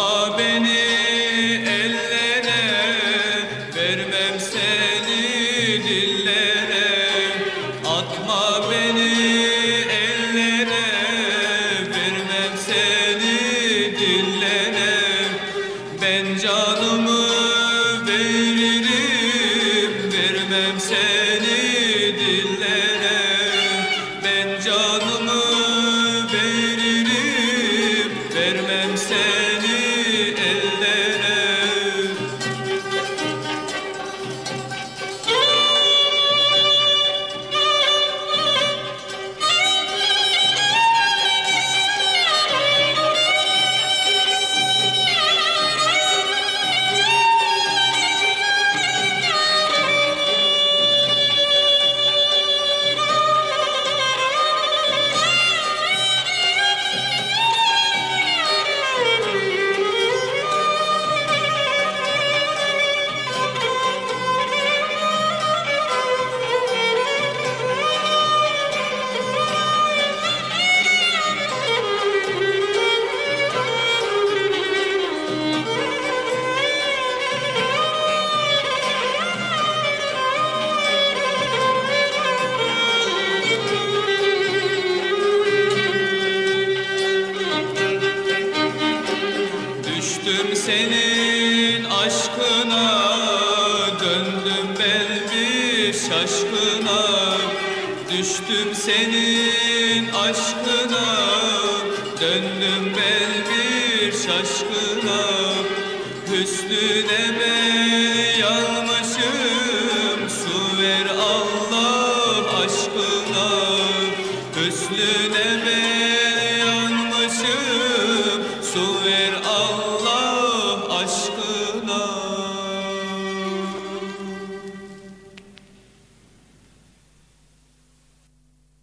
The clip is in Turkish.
Bağlama beni ellere Vermem seni dillere Atma beni ellere Vermem seni dillere Ben canımı veririm Vermem seni dillere Ben canımı veririm vermem sen. senin aşkına Döndüm ben bir şaşkına Düştüm senin aşkına Döndüm ben bir şaşkına Hüsnüne ben yanmışım Su ver Allah aşkına. Hüsnüne ben yanmışım Su ver